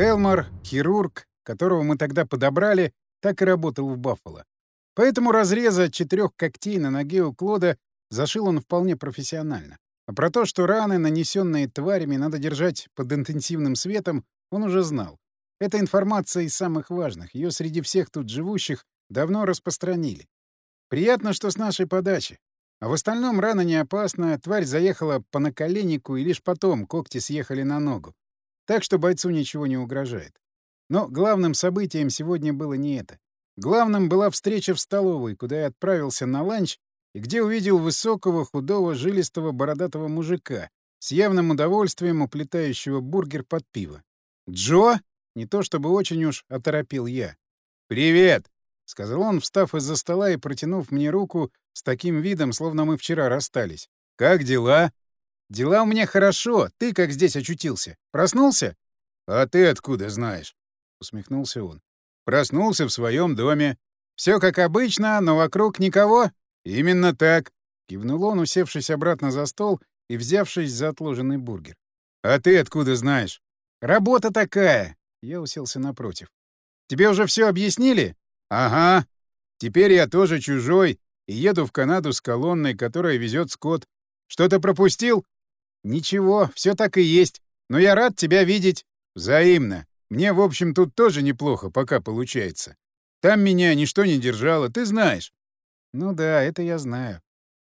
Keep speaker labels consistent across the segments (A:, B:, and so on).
A: Элмар, хирург, которого мы тогда подобрали, так и работал в Баффало. Поэтому разреза четырех когтей на ноге у Клода зашил он вполне профессионально. А про то, что раны, нанесенные тварями, надо держать под интенсивным светом, он уже знал. Эта информация из самых важных. Ее среди всех тут живущих давно распространили. Приятно, что с нашей подачи. А в остальном рана не опасна, тварь заехала по наколеннику, и лишь потом когти съехали на ногу. Так что бойцу ничего не угрожает. Но главным событием сегодня было не это. Главным была встреча в столовой, куда я отправился на ланч и где увидел высокого, худого, жилистого, бородатого мужика с явным удовольствием уплетающего бургер под пиво. «Джо?» — не то чтобы очень уж оторопил я. «Привет!» — сказал он, встав из-за стола и протянув мне руку с таким видом, словно мы вчера расстались. «Как дела?» «Дела у меня хорошо. Ты как здесь очутился? Проснулся?» «А ты откуда знаешь?» — усмехнулся он. «Проснулся в своем доме. Все как обычно, но вокруг никого?» «Именно так», — кивнул он, усевшись обратно за стол и взявшись за отложенный бургер. «А ты откуда знаешь?» «Работа такая!» — я уселся напротив. «Тебе уже все объяснили?» «Ага. Теперь я тоже чужой и еду в Канаду с колонной, которая везет скот. Что-то пропустил?» «Ничего, все так и есть. Но я рад тебя видеть. Взаимно. Мне, в общем, тут тоже неплохо пока получается. Там меня ничто не держало, ты знаешь. Ну да, это я знаю.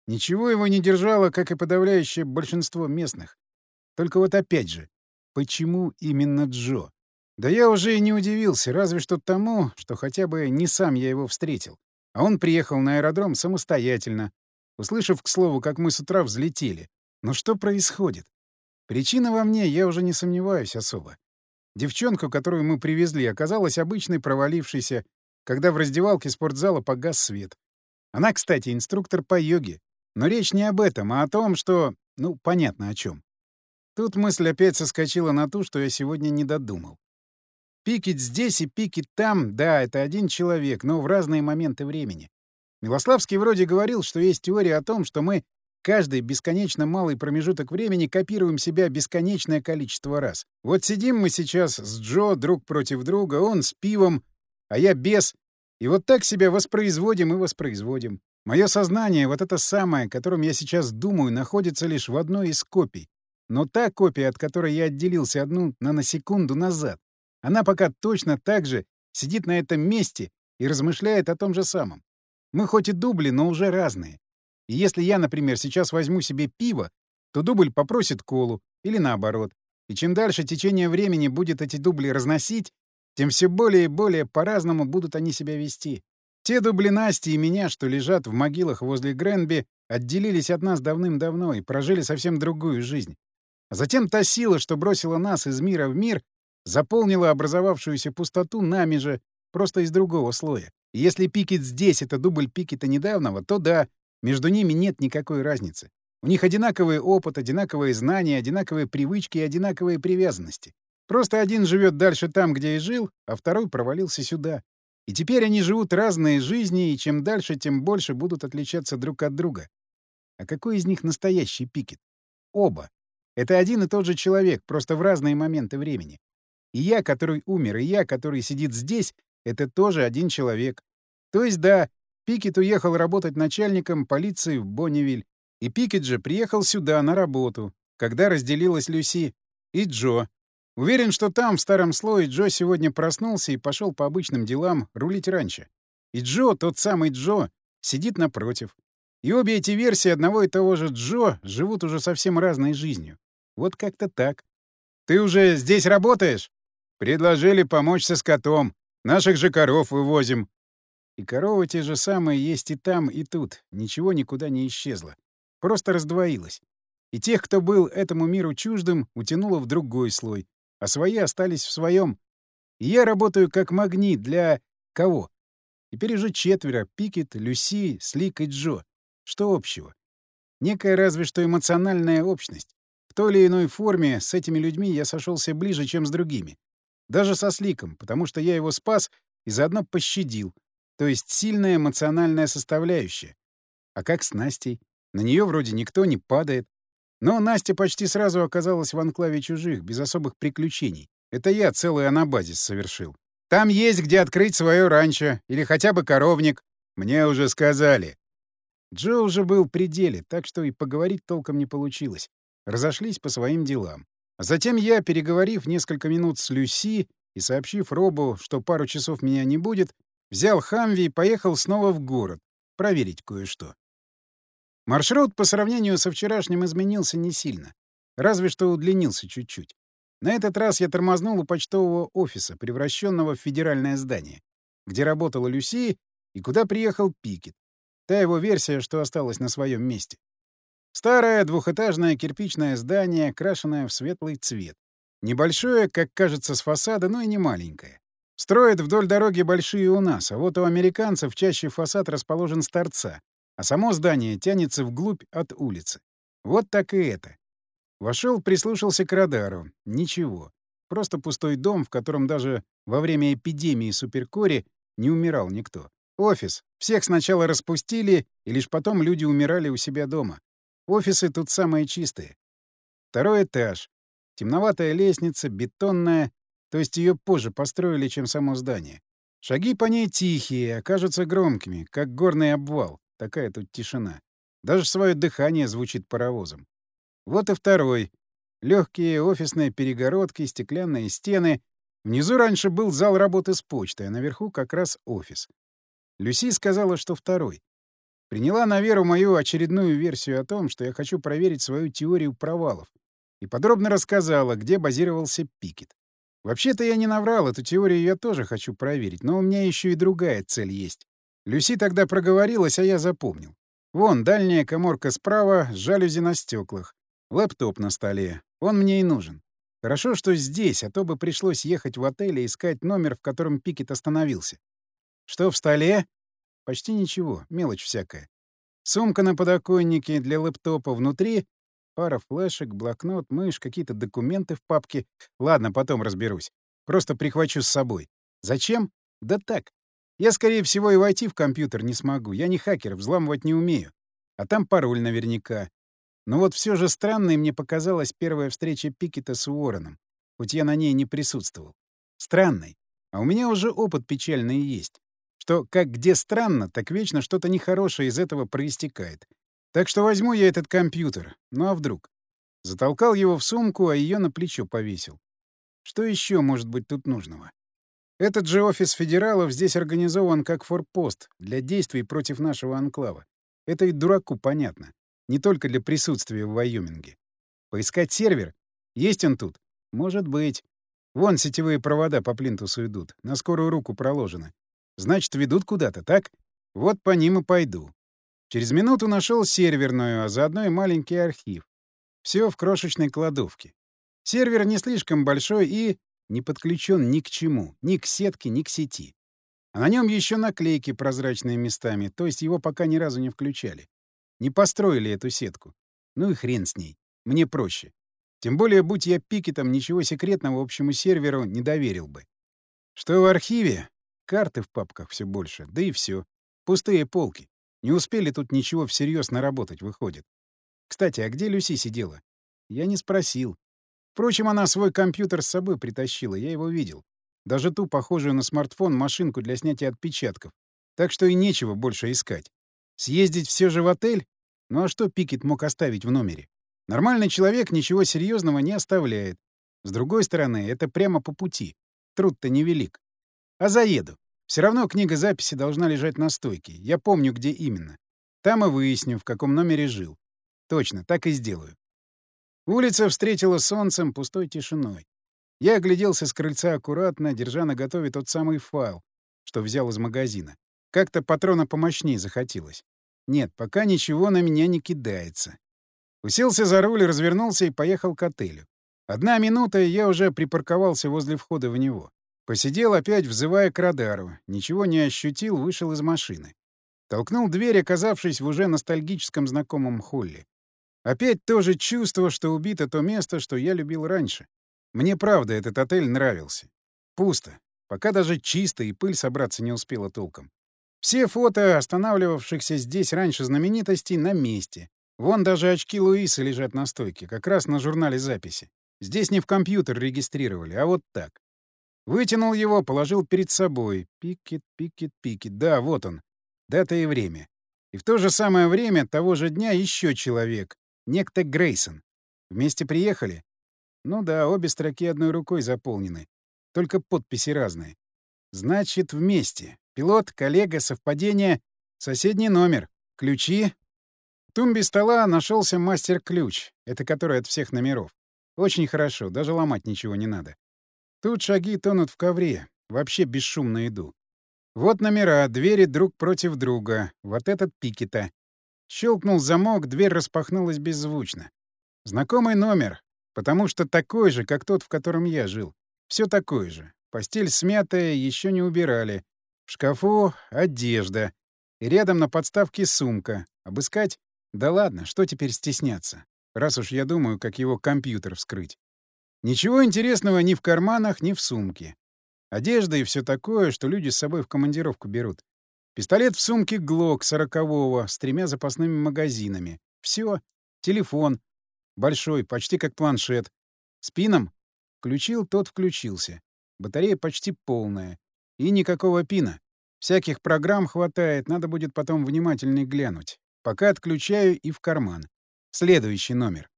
A: Ничего его не держало, как и подавляющее большинство местных. Только вот опять же, почему именно Джо? Да я уже и не удивился, разве что тому, что хотя бы не сам я его встретил. А он приехал на аэродром самостоятельно, услышав, к слову, как мы с утра взлетели. Но что происходит? Причина во мне, я уже не сомневаюсь особо. Девчонку, которую мы привезли, оказалась обычной провалившейся, когда в раздевалке спортзала погас свет. Она, кстати, инструктор по йоге. Но речь не об этом, а о том, что... Ну, понятно о чем. Тут мысль опять соскочила на ту, что я сегодня не додумал. Пикет здесь и пикет там, да, это один человек, но в разные моменты времени. Милославский вроде говорил, что есть теория о том, что мы каждый бесконечно малый промежуток времени копируем себя бесконечное количество раз. Вот сидим мы сейчас с Джо друг против друга, он с пивом, а я без, и вот так себя воспроизводим и воспроизводим. Мое сознание, вот это самое, которым я сейчас думаю, находится лишь в одной из копий. Но та копия, от которой я отделился одну наносекунду назад, она пока точно так же сидит на этом месте и размышляет о том же самом. Мы хоть и дубли, но уже разные. И если я, например, сейчас возьму себе пиво, то дубль попросит колу, или наоборот. И чем дальше течение времени будет эти дубли разносить, тем все более и более по-разному будут они себя вести. Те дубли Насти и меня, что лежат в могилах возле Гренби, отделились от нас давным-давно и прожили совсем другую жизнь. А затем та сила, что бросила нас из мира в мир, заполнила образовавшуюся пустоту нами же, просто из другого слоя. И если Пикет здесь — это дубль Пикета недавнего, то да, между ними нет никакой разницы. У них одинаковый опыт, одинаковые знания, одинаковые привычки и одинаковые привязанности. Просто один живет дальше там, где и жил, а второй провалился сюда. И теперь они живут разные жизни, и чем дальше, тем больше будут отличаться друг от друга. А какой из них настоящий Пикет? Оба. Это один и тот же человек, просто в разные моменты времени. И я, который умер, и я, который сидит здесь, это тоже один человек. То есть, да, Пикет уехал работать начальником полиции в Бонневиль, и Пикет же приехал сюда на работу, когда разделилась Люси, и Джо, Уверен, что там, в старом слое, Джо сегодня проснулся и пошел по обычным делам рулить раньше. И Джо, тот самый Джо, сидит напротив. И обе эти версии одного и того же Джо живут уже совсем разной жизнью. Вот как-то так. «Ты уже здесь работаешь?» «Предложили помочь со скотом. Наших же коров вывозим». И коровы те же самые есть и там, и тут. Ничего никуда не исчезло. Просто раздвоилось. И тех, кто был этому миру чуждым, утянуло в другой слой а свои остались в своем. И я работаю как магнит для... кого? Теперь уже четверо — Пикет, Люси, Слик и Джо. Что общего? Некая разве что эмоциональная общность. В той или иной форме с этими людьми я сошелся ближе, чем с другими. Даже со Сликом, потому что я его спас и заодно пощадил. То есть сильная эмоциональная составляющая. А как с Настей? На нее вроде никто не падает. Но Настя почти сразу оказалась в анклаве чужих, без особых приключений. Это я целый анабазис совершил. Там есть где открыть свое ранчо или хотя бы коровник. Мне уже сказали. Джо уже был в пределе, так что и поговорить толком не получилось. Разошлись по своим делам. А затем я, переговорив несколько минут с Люси и сообщив Робу, что пару часов меня не будет, взял Хамви и поехал снова в город проверить кое-что. Маршрут по сравнению со вчерашним изменился не сильно, разве что удлинился чуть-чуть. На этот раз я тормознул у почтового офиса, превращенного в федеральное здание, где работала Люси и куда приехал Пикет. Та его версия, что осталась на своем месте. Старое двухэтажное кирпичное здание, крашенное в светлый цвет. Небольшое, как кажется, с фасада, но и не маленькое. Строят вдоль дороги большие у нас, а вот у американцев чаще фасад расположен с торца, а само здание тянется вглубь от улицы. Вот так и это. Вошел, прислушался к радару. Ничего. Просто пустой дом, в котором даже во время эпидемии суперкори не умирал никто. Офис. Всех сначала распустили, и лишь потом люди умирали у себя дома. Офисы тут самые чистые. Второй этаж. Темноватая лестница, бетонная, то есть ее позже построили, чем само здание. Шаги по ней тихие, окажутся громкими, как горный обвал. Такая тут тишина. Даже свое дыхание звучит паровозом. Вот и второй. Легкие офисные перегородки, стеклянные стены. Внизу раньше был зал работы с почтой, а наверху как раз офис. Люси сказала, что второй. Приняла на веру мою очередную версию о том, что я хочу проверить свою теорию провалов, и подробно рассказала, где базировался Пикет. Вообще-то я не наврал, эту теорию я тоже хочу проверить, но у меня еще и другая цель есть. Люси тогда проговорилась, а я запомнил. Вон, дальняя коморка справа, жалюзи на стеклах. Лэптоп на столе. Он мне и нужен. Хорошо, что здесь, а то бы пришлось ехать в отель и искать номер, в котором Пикет остановился. Что в столе? Почти ничего, мелочь всякая. Сумка на подоконнике для лэптопа внутри, Пара флешек, блокнот, мышь, какие-то документы в папке. Ладно, потом разберусь. Просто прихвачу с собой. Зачем? Да так. Я, скорее всего, и войти в компьютер не смогу. Я не хакер, взламывать не умею. А там пароль наверняка. Но вот все же странной мне показалась первая встреча Пикета с Уорреном, хоть я на ней не присутствовал. Странной. А у меня уже опыт печальный есть. Что как где странно, так вечно что-то нехорошее из этого проистекает. Так что возьму я этот компьютер. Ну а вдруг? Затолкал его в сумку, а ее на плечо повесил. Что еще может быть тут нужного? Этот же офис федералов здесь организован как форпост для действий против нашего анклава. Это и дураку понятно. Не только для присутствия в Вайоминге. Поискать сервер? Есть он тут? Может быть. Вон сетевые провода по плинтусу идут, на скорую руку проложены. Значит, ведут куда-то, так? Вот по ним и пойду. Через минуту нашел серверную, а заодно и маленький архив. Все в крошечной кладовке. Сервер не слишком большой и не подключен ни к чему, ни к сетке, ни к сети. А на нем еще наклейки прозрачные местами, то есть его пока ни разу не включали. Не построили эту сетку. Ну и хрен с ней. Мне проще. Тем более, будь я пикетом, ничего секретного общему серверу не доверил бы. Что в архиве? Карты в папках все больше, да и все. Пустые полки. Не успели тут ничего всерьез наработать, выходит. Кстати, а где Люси сидела? Я не спросил. Впрочем, она свой компьютер с собой притащила, я его видел. Даже ту, похожую на смартфон, машинку для снятия отпечатков. Так что и нечего больше искать. Съездить все же в отель? Ну а что Пикет мог оставить в номере? Нормальный человек ничего серьезного не оставляет. С другой стороны, это прямо по пути. Труд-то невелик. А заеду. Все равно книга записи должна лежать на стойке. Я помню, где именно. Там и выясню, в каком номере жил. Точно, так и сделаю. Улица встретила солнцем пустой тишиной. Я огляделся с крыльца аккуратно, держа на готове тот самый файл, что взял из магазина. Как-то патрона помощнее захотелось. Нет, пока ничего на меня не кидается. Уселся за руль, развернулся и поехал к отелю. Одна минута, и я уже припарковался возле входа в него. Посидел опять, взывая к радару. Ничего не ощутил, вышел из машины. Толкнул дверь, оказавшись в уже ностальгическом знакомом холле. Опять то же чувство, что убито то место, что я любил раньше. Мне правда этот отель нравился. Пусто. Пока даже чисто и пыль собраться не успела толком. Все фото останавливавшихся здесь раньше знаменитостей на месте. Вон даже очки Луиса лежат на стойке, как раз на журнале записи. Здесь не в компьютер регистрировали, а вот так. Вытянул его, положил перед собой. Пикет, пикет, пикет. Да, вот он. Дата и время. И в то же самое время того же дня еще человек. Некто Грейсон. Вместе приехали? Ну да, обе строки одной рукой заполнены. Только подписи разные. Значит, вместе. Пилот, коллега, совпадение. Соседний номер. Ключи. В тумбе стола нашелся мастер-ключ. Это который от всех номеров. Очень хорошо, даже ломать ничего не надо. Тут шаги тонут в ковре. Вообще бесшумно иду. Вот номера, двери друг против друга. Вот этот пикета. Щелкнул замок, дверь распахнулась беззвучно. Знакомый номер, потому что такой же, как тот, в котором я жил. Все такое же. Постель смятая, еще не убирали. В шкафу — одежда. И рядом на подставке сумка. Обыскать? Да ладно, что теперь стесняться? Раз уж я думаю, как его компьютер вскрыть. Ничего интересного ни в карманах, ни в сумке. Одежда и все такое, что люди с собой в командировку берут. Пистолет в сумке ГЛОК сорокового с тремя запасными магазинами. Все. Телефон. Большой, почти как планшет. С пином? Включил, тот включился. Батарея почти полная. И никакого пина. Всяких программ хватает, надо будет потом внимательней глянуть. Пока отключаю и в карман. Следующий номер.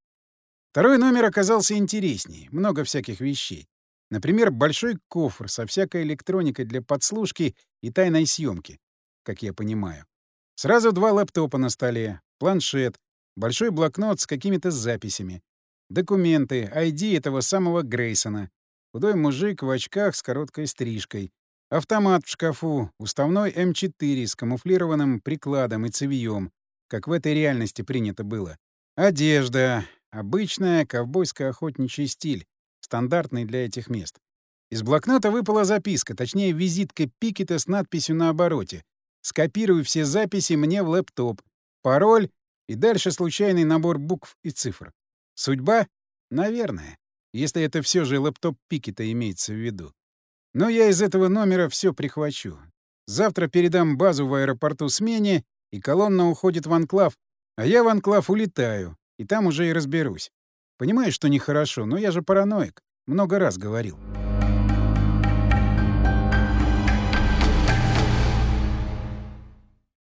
A: Второй номер оказался интересней. Много всяких вещей. Например, большой кофр со всякой электроникой для подслушки и тайной съемки, как я понимаю. Сразу два лэптопа на столе, планшет, большой блокнот с какими-то записями, документы, ID этого самого Грейсона, худой мужик в очках с короткой стрижкой, автомат в шкафу, уставной М4 с камуфлированным прикладом и цевьем, как в этой реальности принято было. Одежда. Обычная ковбойско-охотничий стиль, стандартный для этих мест. Из блокнота выпала записка, точнее, визитка Пикета с надписью на обороте. «Скопируй все записи мне в лэптоп. Пароль» и дальше случайный набор букв и цифр. Судьба? Наверное. Если это все же лэптоп Пикета имеется в виду. Но я из этого номера все прихвачу. Завтра передам базу в аэропорту смене, и колонна уходит в анклав, а я в анклав улетаю, и там уже и разберусь. Понимаю, что нехорошо, но я же параноик. Много раз говорил.